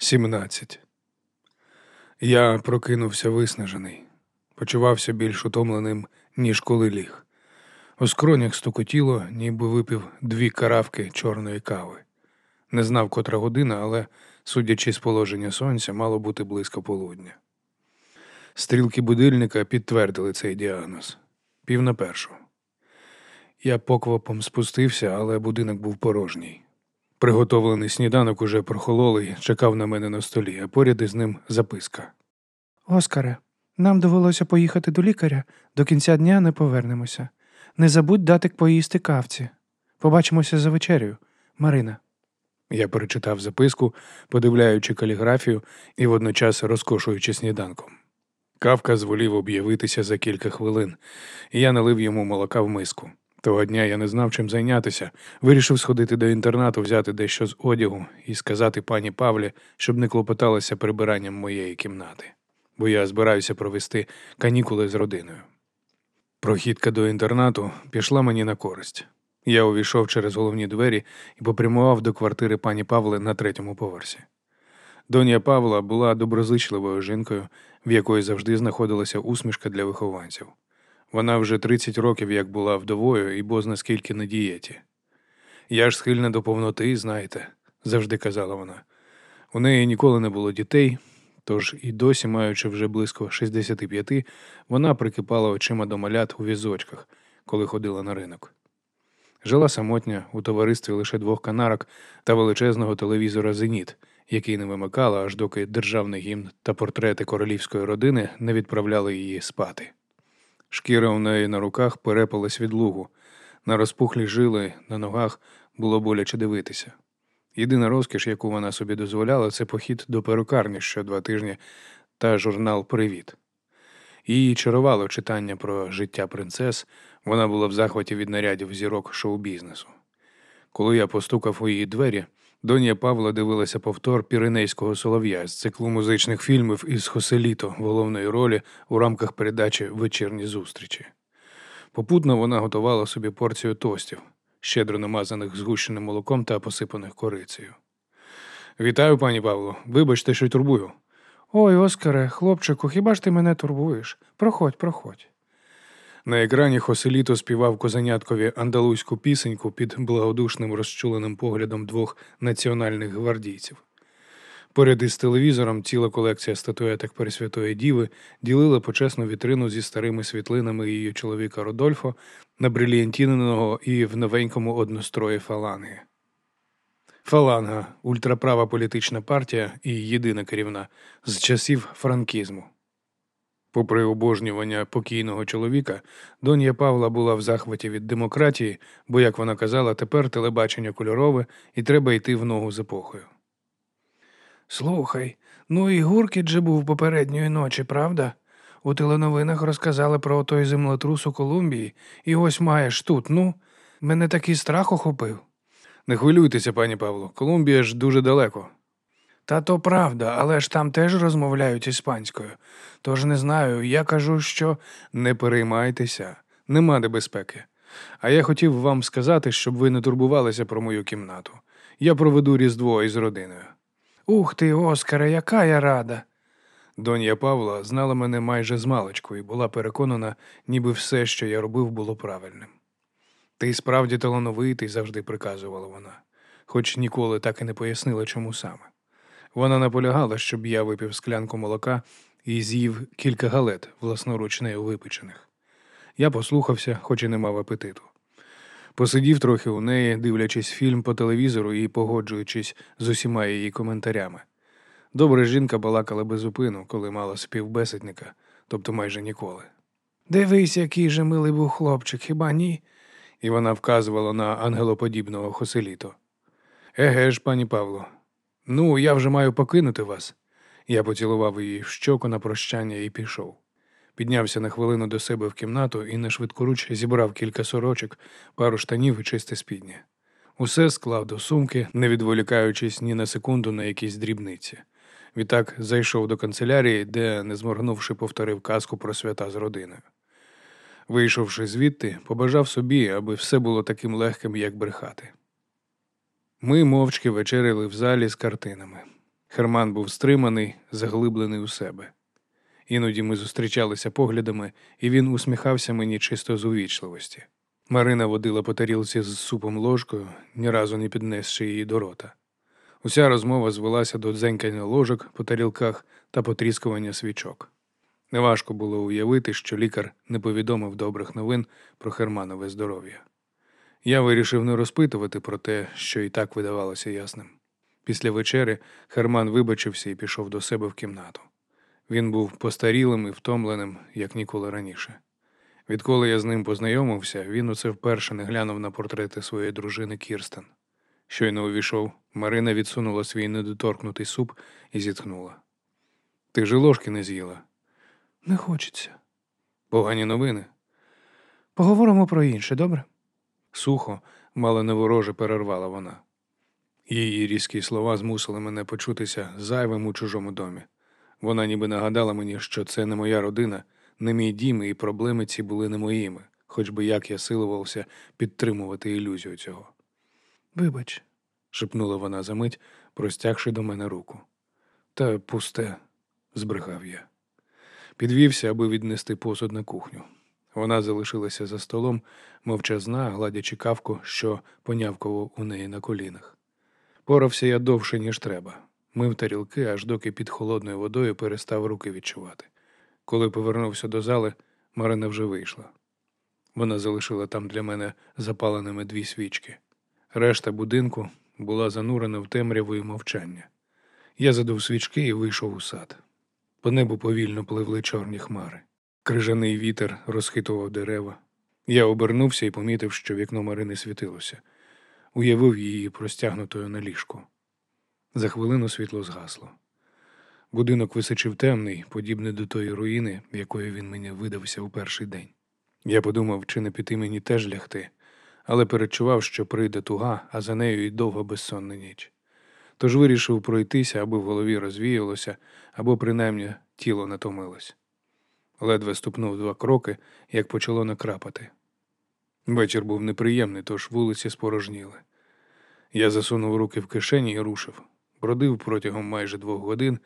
17. Я прокинувся виснажений, почувався більш утомленим, ніж коли ліг. У скронях стукотіло, ніби випив дві каравки чорної кави. Не знав, котра година, але, судячи з положення сонця, мало бути близько полудня. Стрілки будильника підтвердили цей діагноз пів на першу. Я поквапом спустився, але будинок був порожній. Приготовлений сніданок уже прохололий, чекав на мене на столі, а поряд із ним записка. Оскаре, нам довелося поїхати до лікаря. До кінця дня не повернемося. Не забудь дати поїсти кавці. Побачимося за вечерею. Марина. Я перечитав записку, подивляючи каліграфію і водночас розкошуючи сніданком. Кавка зволів об'явитися за кілька хвилин, і я налив йому молока в миску. Того дня я не знав, чим зайнятися. Вирішив сходити до інтернату, взяти дещо з одягу і сказати пані Павлі, щоб не клопоталася прибиранням моєї кімнати, бо я збираюся провести канікули з родиною. Прохідка до інтернату пішла мені на користь. Я увійшов через головні двері і попрямував до квартири пані Павли на третьому поверсі. Доня Павла була доброзичливою жінкою, в якої завжди знаходилася усмішка для вихованців. Вона вже 30 років як була вдовою і бозна скільки на дієті. Я ж схильна до повноти, знаєте, завжди казала вона. У неї ніколи не було дітей, тож і досі, маючи вже близько 65, вона прикипала очима до малят у візочках, коли ходила на ринок. Жила самотня у товаристві лише двох канарок та величезного телевізора Зеніт, який не вимикала, аж доки державний гімн та портрети королівської родини не відправляли її спати. Шкіра у неї на руках перепалась від лугу, на розпухлі жили, на ногах було боляче дивитися. Єдина розкіш, яку вона собі дозволяла, це похід до перукарні що два тижні та журнал Привіт. Її чарувало читання про життя принцес, вона була в захваті від нарядів зірок шоу-бізнесу. Коли я постукав у її двері, Донія Павла дивилася повтор Піренейського солов'я з циклу музичних фільмів із Хоселіто в головної ролі у рамках передачі Вечірні зустрічі. Попутно вона готувала собі порцію тостів, щедро намазаних згущеним молоком та посипаних корицею. Вітаю, пані Павло. Вибачте, що й турбую. Ой, Оскаре, хлопчику, хіба ж ти мене турбуєш? Проходь, проходь. На екрані Хоселіто співав козаняткові андалузьку пісеньку під благодушним розчуленим поглядом двох національних гвардійців. Поряд із телевізором ціла колекція статуеток Пересвятої Діви ділила почесну вітрину зі старими світлинами її чоловіка Родольфо на бриліантіненого і в новенькому однострої фаланги. Фаланга ультраправа політична партія і єдина керівна з часів франкізму. Попри обожнювання покійного чоловіка, донья Павла була в захваті від демократії, бо, як вона казала, тепер телебачення кольорове і треба йти в ногу з епохою. Слухай, ну і гуркіт же був попередньої ночі, правда? У теленовинах розказали про той землетрус у Колумбії, і ось маєш тут, ну, мене такий страх охопив. Не хвилюйтеся, пані Павло, Колумбія ж дуже далеко. Та то правда, але ж там теж розмовляють іспанською. Тож не знаю, я кажу, що не переймайтеся, нема небезпеки. А я хотів вам сказати, щоб ви не турбувалися про мою кімнату. Я проведу Різдво із родиною. Ух ти, Оскаре, яка я рада. Донья Павла знала мене майже з маличку і була переконана, ніби все, що я робив, було правильним. Ти справді талановитий, завжди приказувала вона, хоч ніколи так і не пояснила, чому саме. Вона наполягала, щоб я випив склянку молока і з'їв кілька галет, власноруч нею випечених. Я послухався, хоч і не мав апетиту. Посидів трохи у неї, дивлячись фільм по телевізору і погоджуючись з усіма її коментарями. Добра жінка балакала без упину, коли мала співбесідника, тобто майже ніколи. Дивись, який же милий був хлопчик, хіба ні? І вона вказувала на ангелоподібного Хоселіто. Еге ж, пані Павло, ну я вже маю покинути вас. Я поцілував її в щоку на прощання і пішов. Піднявся на хвилину до себе в кімнату і на швидкоруч зібрав кілька сорочок, пару штанів і чисте спідня. Усе склав до сумки, не відволікаючись ні на секунду на якісь дрібниці. Відтак зайшов до канцелярії, де, не зморгнувши, повторив казку про свята з родиною. Вийшовши звідти, побажав собі, аби все було таким легким, як брехати. Ми мовчки вечеряли в залі з картинами. Херман був стриманий, заглиблений у себе. Іноді ми зустрічалися поглядами, і він усміхався мені чисто з увічливості. Марина водила по тарілці з супом ложкою, ні разу не піднесши її до рота. Уся розмова звелася до дзенькання ложок по тарілках та потріскування свічок. Неважко було уявити, що лікар не повідомив добрих новин про Херманове здоров'я. Я вирішив не розпитувати про те, що і так видавалося ясним. Після вечери Херман вибачився і пішов до себе в кімнату. Він був постарілим і втомленим, як ніколи раніше. Відколи я з ним познайомився, він оце вперше не глянув на портрети своєї дружини Кірстен. Щойно увійшов, Марина відсунула свій недоторкнутий суп і зітхнула. Ти ж ложки не з'їла. Не хочеться. Погані новини. Поговоримо про інше, добре? Сухо, мало невороже перервала вона. Її різкі слова змусили мене почутися зайвим у чужому домі. Вона ніби нагадала мені, що це не моя родина, не мій дім, і проблеми ці були не моїми, хоч би як я силувався підтримувати ілюзію цього. Вибач, шепнула вона за мить, простягши до мене руку. Та пусте, збрехав я. Підвівся, аби віднести посуд на кухню. Вона залишилася за столом, мовчазна, гладячи кавку, що понявково у неї на колінах. Порався я довше, ніж треба. Мив тарілки, аж доки під холодною водою перестав руки відчувати. Коли повернувся до зали, Марина вже вийшла. Вона залишила там для мене запаленими дві свічки. Решта будинку була занурена в темряву і мовчання. Я задув свічки і вийшов у сад. По небу повільно пливли чорні хмари. Крижаний вітер розхитував дерева. Я обернувся і помітив, що вікно Марини світилося. Уявив її простягнутою на ліжку. За хвилину світло згасло. Будинок височив темний, подібний до тої руїни, якою він мені видався у перший день. Я подумав, чи не піти мені теж лягти, але передчував, що прийде туга, а за нею й довга безсонна ніч. Тож вирішив пройтися, аби в голові розвіялося, або принаймні тіло натомилось. Ледве ступнув два кроки, як почало накрапати. Вечір був неприємний, тож вулиці спорожніли. Я засунув руки в кишені і рушив. Бродив протягом майже двох годин,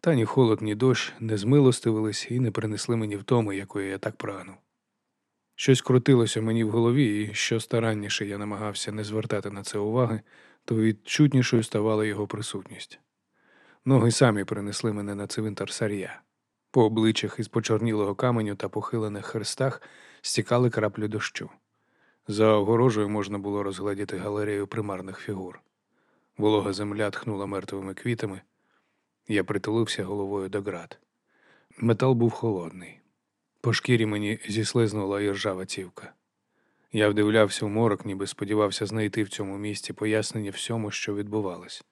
та ні холод, ні дощ не змилостивились і не принесли мені втоми, якої я так прагнув. Щось крутилося мені в голові, і що старанніше я намагався не звертати на це уваги, то відчутнішою ставала його присутність. Ноги самі принесли мене на цвинтар сар'я. По обличчях із почорнілого каменю та похилених хрестах стікали краплі дощу. За огорожею можна було розгледіти галерею примарних фігур. Волога земля тхнула мертвими квітами. Я притулився головою до град. Метал був холодний. По шкірі мені зіслизнула іржава цівка. Я вдивлявся в морок, ніби сподівався знайти в цьому місці пояснення всьому, що відбувалось,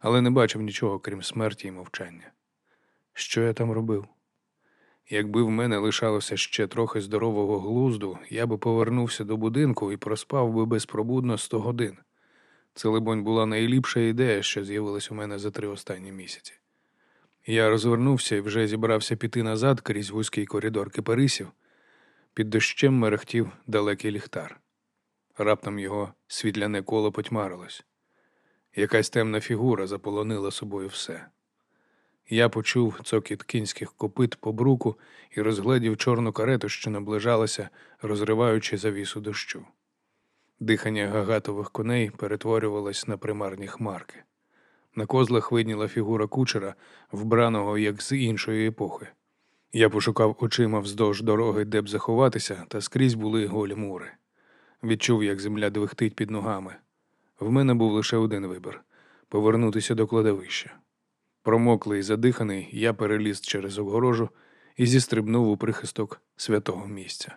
але не бачив нічого, крім смерті і мовчання. Що я там робив? Якби в мене лишалося ще трохи здорового глузду, я би повернувся до будинку і проспав би безпробудно сто годин. Це, либонь, була найліпша ідея, що з'явилась у мене за три останні місяці. Я розвернувся і вже зібрався піти назад крізь вузький коридор кипарисів. Під дощем мерехтів далекий ліхтар. Раптом його світляне коло потьмарилось. Якась темна фігура заполонила собою все. Я почув цокіт кінських копит по бруку і розгледів чорну карету, що наближалася, розриваючи завісу дощу. Дихання гагатових коней перетворювалось на примарні хмарки. На козлах видніла фігура кучера, вбраного як з іншої епохи. Я пошукав очима вздовж дороги, де б заховатися, та скрізь були голі мури. Відчув, як земля двихтить під ногами. В мене був лише один вибір повернутися до кладовища. Промоклий і задиханий, я переліз через огорожу і зістрибнув у прихисток святого місця.